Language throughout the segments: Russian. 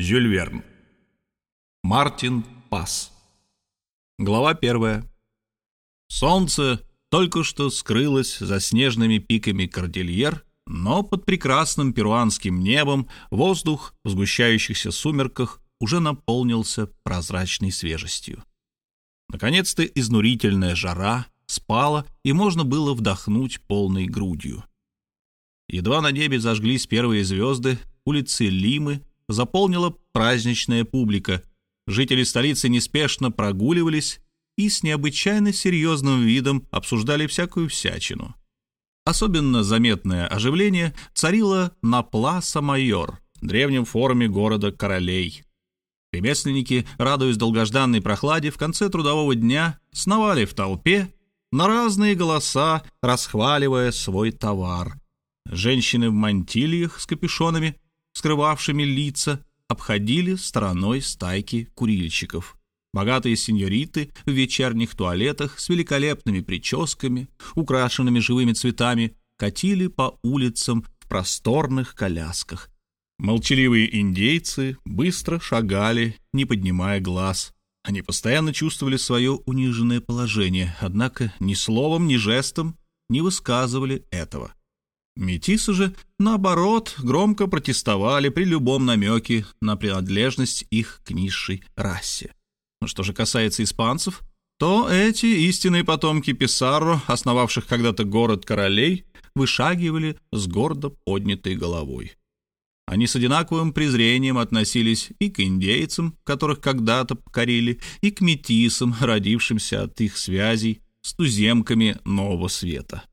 Жюль Верн. Мартин Пас. Глава первая. Солнце только что скрылось за снежными пиками кордильер, но под прекрасным перуанским небом воздух в сгущающихся сумерках уже наполнился прозрачной свежестью. Наконец-то изнурительная жара спала, и можно было вдохнуть полной грудью. Едва на небе зажглись первые звезды, улицы Лимы заполнила праздничная публика. Жители столицы неспешно прогуливались и с необычайно серьезным видом обсуждали всякую всячину. Особенно заметное оживление царило на Пласа Майор, древнем форуме города Королей. Ремесленники, радуясь долгожданной прохладе, в конце трудового дня сновали в толпе на разные голоса, расхваливая свой товар. Женщины в мантильях с капюшонами, скрывавшими лица, обходили стороной стайки курильщиков. Богатые сеньориты в вечерних туалетах с великолепными прическами, украшенными живыми цветами, катили по улицам в просторных колясках. Молчаливые индейцы быстро шагали, не поднимая глаз. Они постоянно чувствовали свое униженное положение, однако ни словом, ни жестом не высказывали этого. Метисы же, наоборот, громко протестовали при любом намеке на принадлежность их к низшей расе. Что же касается испанцев, то эти истинные потомки Писарро, основавших когда-то город королей, вышагивали с гордо поднятой головой. Они с одинаковым презрением относились и к индейцам, которых когда-то покорили, и к метисам, родившимся от их связей с туземками Нового Света.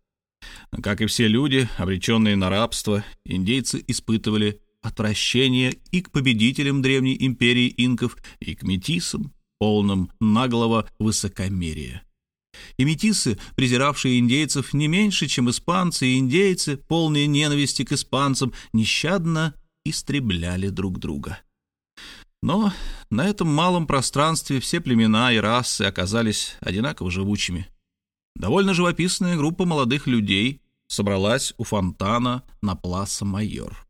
Как и все люди, обреченные на рабство, индейцы испытывали отвращение и к победителям древней империи инков, и к метисам, полным наглого высокомерия. И метисы, презиравшие индейцев не меньше, чем испанцы и индейцы, полные ненависти к испанцам, нещадно истребляли друг друга. Но на этом малом пространстве все племена и расы оказались одинаково живучими. Довольно живописная группа молодых людей собралась у фонтана на Пласа Майор.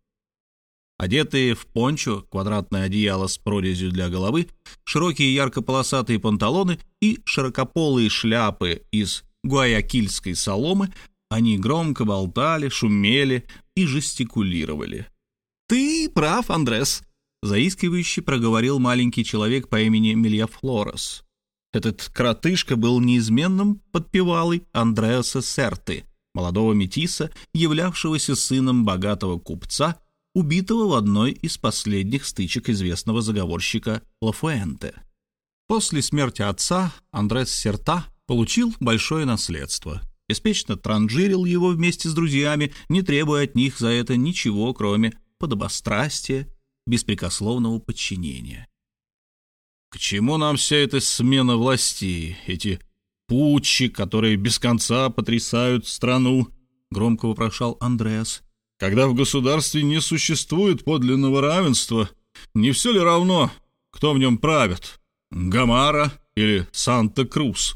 Одетые в пончо, квадратное одеяло с прорезью для головы, широкие ярко-полосатые панталоны и широкополые шляпы из гуаякильской соломы, они громко болтали, шумели и жестикулировали. «Ты прав, Андрес», — заискивающе проговорил маленький человек по имени Милья Флорес. Этот кротышка был неизменным подпевалой Андреаса Серты, молодого метиса, являвшегося сыном богатого купца, убитого в одной из последних стычек известного заговорщика Лафуэнте. После смерти отца Андрес Серта получил большое наследство, беспечно транжирил его вместе с друзьями, не требуя от них за это ничего, кроме подобострастия, беспрекословного подчинения. К чему нам вся эта смена властей, эти путчи, которые без конца потрясают страну? Громко вопрошал Андреас. Когда в государстве не существует подлинного равенства, не все ли равно, кто в нем правит? Гамара или Санта-Крус?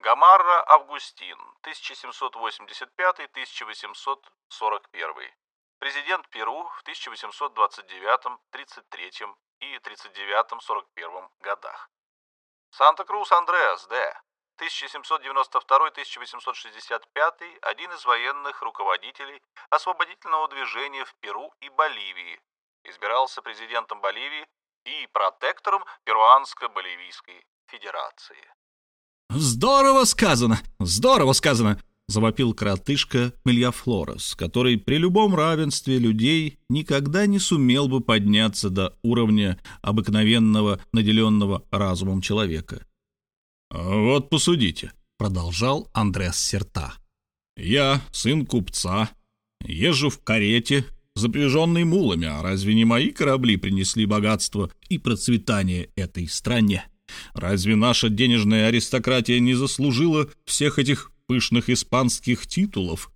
Гамарра Августин, 1785-1841 президент Перу в 1829, 33 и 39-41 годах. Санта-Крус Андреас, Д. 1792-1865, один из военных руководителей освободительного движения в Перу и Боливии. Избирался президентом Боливии и протектором Перуанско-Боливийской Федерации. «Здорово сказано! Здорово сказано! Завопил коротышка Мельяфлорес, который при любом равенстве людей никогда не сумел бы подняться до уровня обыкновенного, наделенного разумом человека. «Вот посудите», — продолжал Андреас Серта. «Я, сын купца, езжу в карете, запряженной мулами, а разве не мои корабли принесли богатство и процветание этой стране? Разве наша денежная аристократия не заслужила всех этих пышных испанских титулов.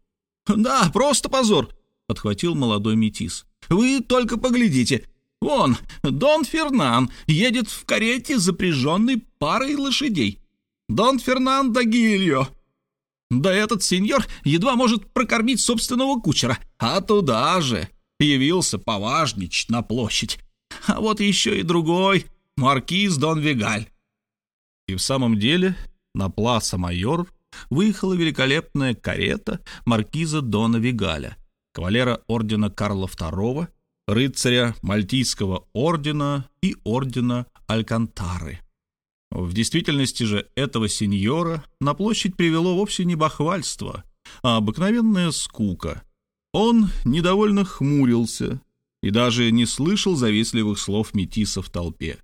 «Да, просто позор!» — подхватил молодой метис. «Вы только поглядите! Вон, Дон Фернан едет в карете, запряженной парой лошадей. Дон Фернандо Гильо. Да этот сеньор едва может прокормить собственного кучера, а туда же явился поважничать на площадь. а вот еще и другой, маркиз Дон Вигаль». И в самом деле на Пласа Майор выехала великолепная карета маркиза Дона Вигаля, кавалера ордена Карла II, рыцаря Мальтийского ордена и ордена Алькантары. В действительности же этого сеньора на площадь привело вовсе не бахвальство, а обыкновенная скука. Он недовольно хмурился и даже не слышал завистливых слов метиса в толпе.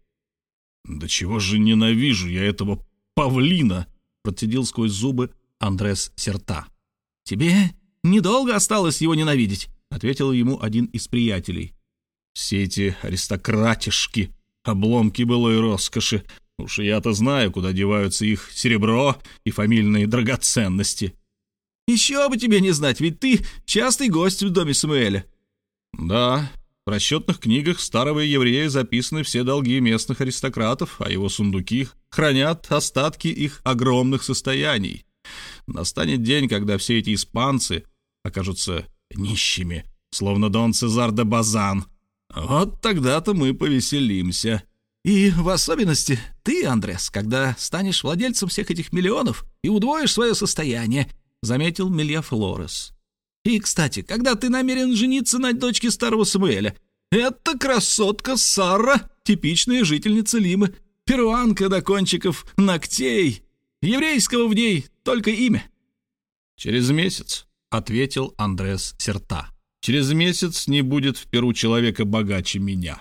«Да чего же ненавижу я этого павлина!» — процедил сквозь зубы Андрес Серта. «Тебе недолго осталось его ненавидеть», — ответил ему один из приятелей. «Все эти аристократишки, обломки былой роскоши, уж я-то знаю, куда деваются их серебро и фамильные драгоценности». «Еще бы тебе не знать, ведь ты частый гость в доме Самуэля». «Да, в расчетных книгах старого еврея записаны все долги местных аристократов, а его сундуки хранят остатки их огромных состояний. Настанет день, когда все эти испанцы окажутся нищими, словно Дон Цезар де Базан. Вот тогда-то мы повеселимся. И в особенности ты, Андрес, когда станешь владельцем всех этих миллионов и удвоишь свое состояние, — заметил Милья Флорес. И, кстати, когда ты намерен жениться на дочке старого Самуэля? Это красотка Сара, типичная жительница Лимы, перуанка до кончиков ногтей. Еврейского в ней только имя. Через месяц, — ответил Андрес Серта. Через месяц не будет в Перу человека богаче меня.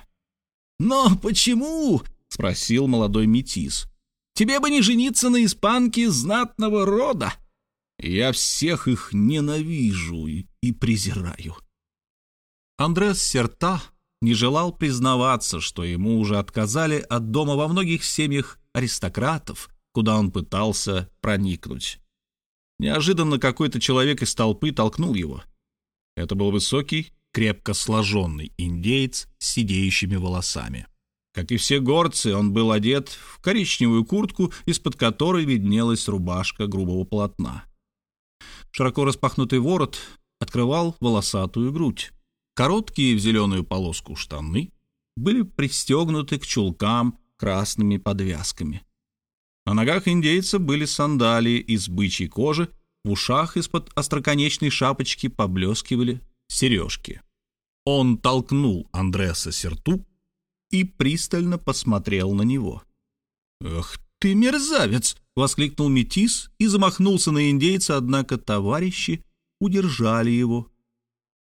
Но почему? — спросил молодой метис. Тебе бы не жениться на испанке знатного рода. Я всех их ненавижу и, презираю. Андрес Серта не желал признаваться, что ему уже отказали от дома во многих семьях аристократов, куда он пытался проникнуть. Неожиданно какой-то человек из толпы толкнул его. Это был высокий, крепко сложенный индеец с сидеющими волосами. Как и все горцы, он был одет в коричневую куртку, из-под которой виднелась рубашка грубого полотна. Широко распахнутый ворот открывал волосатую грудь. Короткие в зеленую полоску штаны были пристегнуты к чулкам красными подвязками. На ногах индейца были сандалии из бычьей кожи, в ушах из-под остроконечной шапочки поблескивали сережки. Он толкнул Андреса Серту и пристально посмотрел на него. «Ах ты мерзавец!» воскликнул Метис и замахнулся на индейца, однако товарищи удержали его.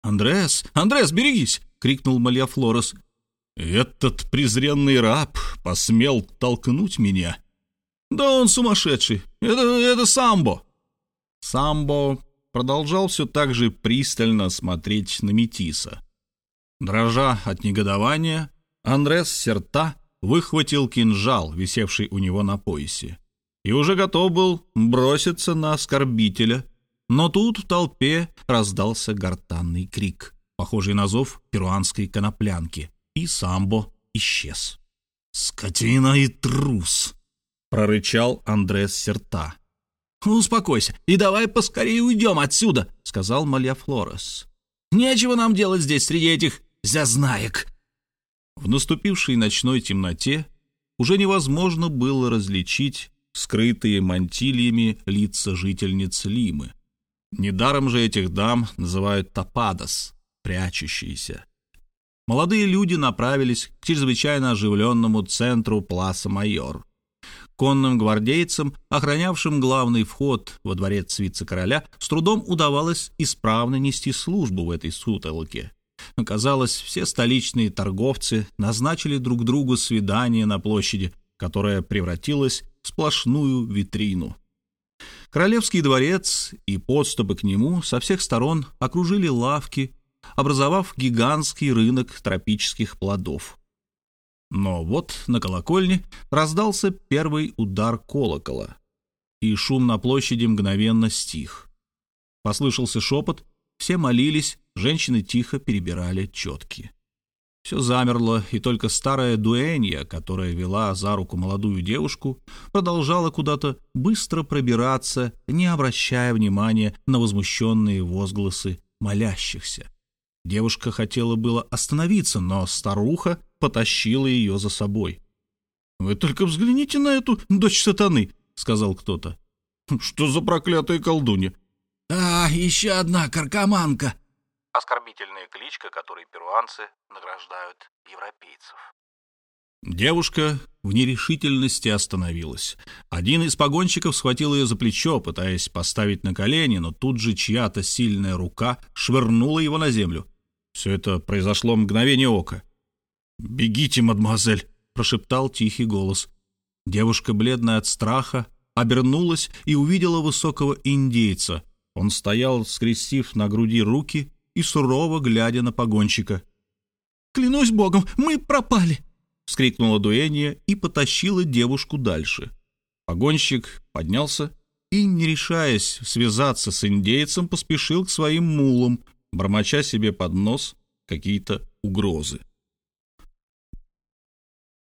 «Андрес! Андрес, берегись!» — крикнул Малья Флорес. «Этот презренный раб посмел толкнуть меня!» «Да он сумасшедший! Это, это Самбо!» Самбо продолжал все так же пристально смотреть на Метиса. Дрожа от негодования, Андрес Серта выхватил кинжал, висевший у него на поясе и уже готов был броситься на оскорбителя. Но тут в толпе раздался гортанный крик, похожий на зов перуанской коноплянки, и самбо исчез. «Скотина и трус!» — прорычал Андрес Серта. «Успокойся и давай поскорее уйдем отсюда», — сказал Малья Флорес. «Нечего нам делать здесь среди этих зазнаек». В наступившей ночной темноте уже невозможно было различить скрытые мантильями лица жительниц Лимы. Недаром же этих дам называют тападос, прячущиеся. Молодые люди направились к чрезвычайно оживленному центру Пласа Майор. Конным гвардейцам, охранявшим главный вход во дворец вице-короля, с трудом удавалось исправно нести службу в этой сутолоке. Казалось, все столичные торговцы назначили друг другу свидание на площади, которая превратилась сплошную витрину. Королевский дворец и подступы к нему со всех сторон окружили лавки, образовав гигантский рынок тропических плодов. Но вот на колокольне раздался первый удар колокола, и шум на площади мгновенно стих. Послышался шепот, все молились, женщины тихо перебирали четки. Все замерло, и только старая дуэнья, которая вела за руку молодую девушку, продолжала куда-то быстро пробираться, не обращая внимания на возмущенные возгласы молящихся. Девушка хотела было остановиться, но старуха потащила ее за собой. «Вы только взгляните на эту дочь сатаны», — сказал кто-то. «Что за проклятая колдунья?» «А, еще одна каркоманка!» Оскорбительная кличка, которой перуанцы награждают европейцев. Девушка в нерешительности остановилась. Один из погонщиков схватил ее за плечо, пытаясь поставить на колени, но тут же чья-то сильная рука швырнула его на землю. Все это произошло мгновение ока. «Бегите, мадемуазель!» — прошептал тихий голос. Девушка, бледная от страха, обернулась и увидела высокого индейца. Он стоял, скрестив на груди руки и сурово глядя на погонщика. «Клянусь богом, мы пропали!» — вскрикнула Дуэнья и потащила девушку дальше. Погонщик поднялся и, не решаясь связаться с индейцем, поспешил к своим мулам, бормоча себе под нос какие-то угрозы.